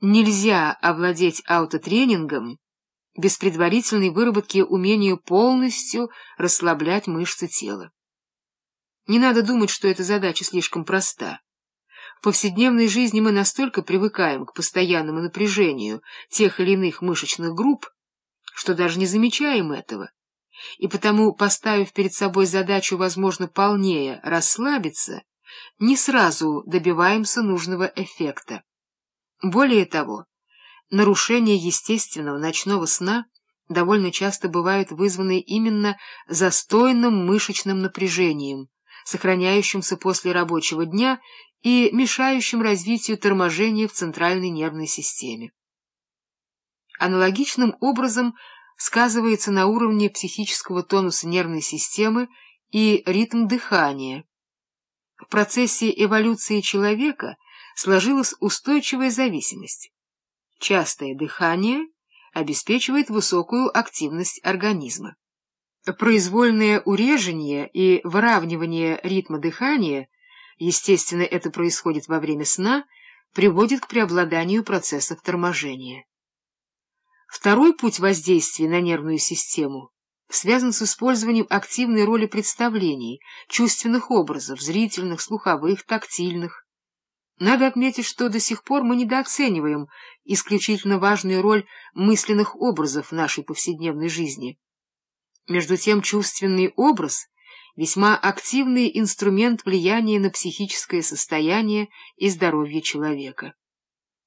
Нельзя овладеть аутотренингом без предварительной выработки умения полностью расслаблять мышцы тела. Не надо думать, что эта задача слишком проста. В повседневной жизни мы настолько привыкаем к постоянному напряжению тех или иных мышечных групп, что даже не замечаем этого, и потому, поставив перед собой задачу, возможно, полнее расслабиться, не сразу добиваемся нужного эффекта. Более того, нарушения естественного ночного сна довольно часто бывают вызваны именно застойным мышечным напряжением, сохраняющимся после рабочего дня и мешающим развитию торможения в центральной нервной системе. Аналогичным образом сказывается на уровне психического тонуса нервной системы и ритм дыхания. В процессе эволюции человека – сложилась устойчивая зависимость. Частое дыхание обеспечивает высокую активность организма. Произвольное урежение и выравнивание ритма дыхания, естественно, это происходит во время сна, приводит к преобладанию процессов торможения. Второй путь воздействия на нервную систему связан с использованием активной роли представлений, чувственных образов, зрительных, слуховых, тактильных, надо отметить, что до сих пор мы недооцениваем исключительно важную роль мысленных образов в нашей повседневной жизни. Между тем, чувственный образ — весьма активный инструмент влияния на психическое состояние и здоровье человека.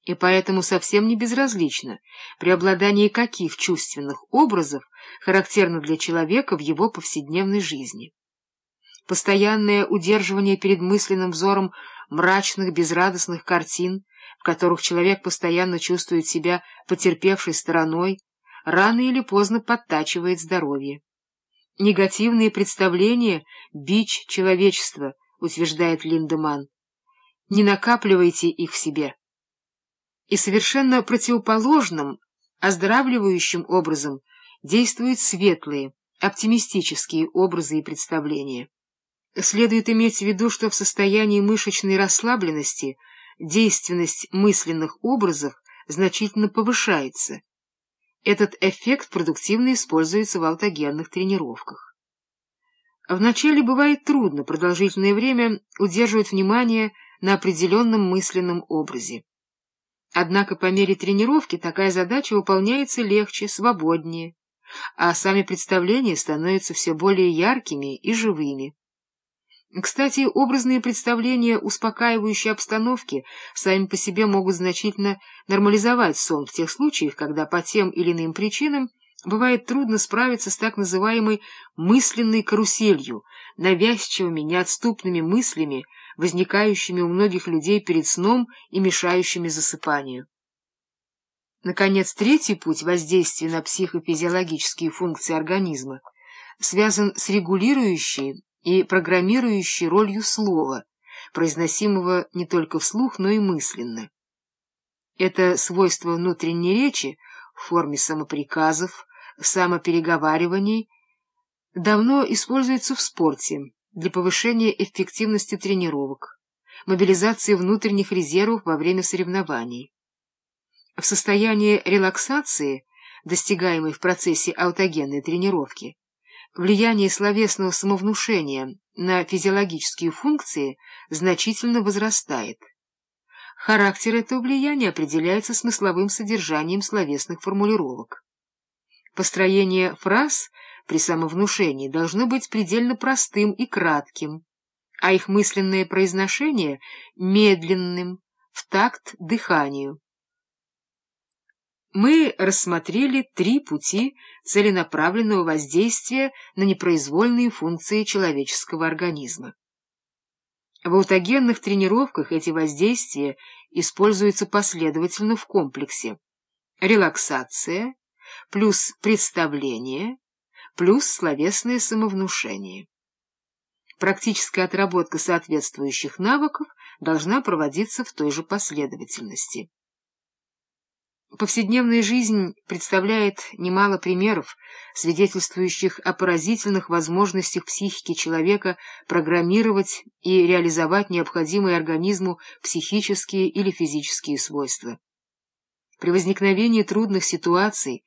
И поэтому совсем не безразлично, преобладание каких чувственных образов характерно для человека в его повседневной жизни. Постоянное удерживание перед мысленным взором мрачных, безрадостных картин, в которых человек постоянно чувствует себя потерпевшей стороной, рано или поздно подтачивает здоровье. Негативные представления — бич человечества, утверждает Линдеман. Не накапливайте их в себе. И совершенно противоположным, оздоравливающим образом действуют светлые, оптимистические образы и представления. Следует иметь в виду, что в состоянии мышечной расслабленности действенность мысленных образов значительно повышается. Этот эффект продуктивно используется в аутогенных тренировках. Вначале бывает трудно продолжительное время удерживать внимание на определенном мысленном образе. Однако по мере тренировки такая задача выполняется легче, свободнее, а сами представления становятся все более яркими и живыми. Кстати, образные представления успокаивающей обстановки сами по себе могут значительно нормализовать сон в тех случаях, когда по тем или иным причинам бывает трудно справиться с так называемой мысленной каруселью, навязчивыми, неотступными мыслями, возникающими у многих людей перед сном и мешающими засыпанию. Наконец, третий путь воздействия на психофизиологические функции организма связан с регулирующей и программирующей ролью слова, произносимого не только вслух, но и мысленно. Это свойство внутренней речи в форме самоприказов, самопереговариваний давно используется в спорте для повышения эффективности тренировок, мобилизации внутренних резервов во время соревнований. В состоянии релаксации, достигаемой в процессе аутогенной тренировки, влияние словесного самовнушения на физиологические функции значительно возрастает. Характер этого влияния определяется смысловым содержанием словесных формулировок. Построение фраз при самовнушении должно быть предельно простым и кратким, а их мысленное произношение — медленным, в такт дыханию мы рассмотрели три пути целенаправленного воздействия на непроизвольные функции человеческого организма. В аутогенных тренировках эти воздействия используются последовательно в комплексе. Релаксация плюс представление плюс словесное самовнушение. Практическая отработка соответствующих навыков должна проводиться в той же последовательности. Повседневная жизнь представляет немало примеров, свидетельствующих о поразительных возможностях психики человека программировать и реализовать необходимые организму психические или физические свойства. при возникновении трудных ситуаций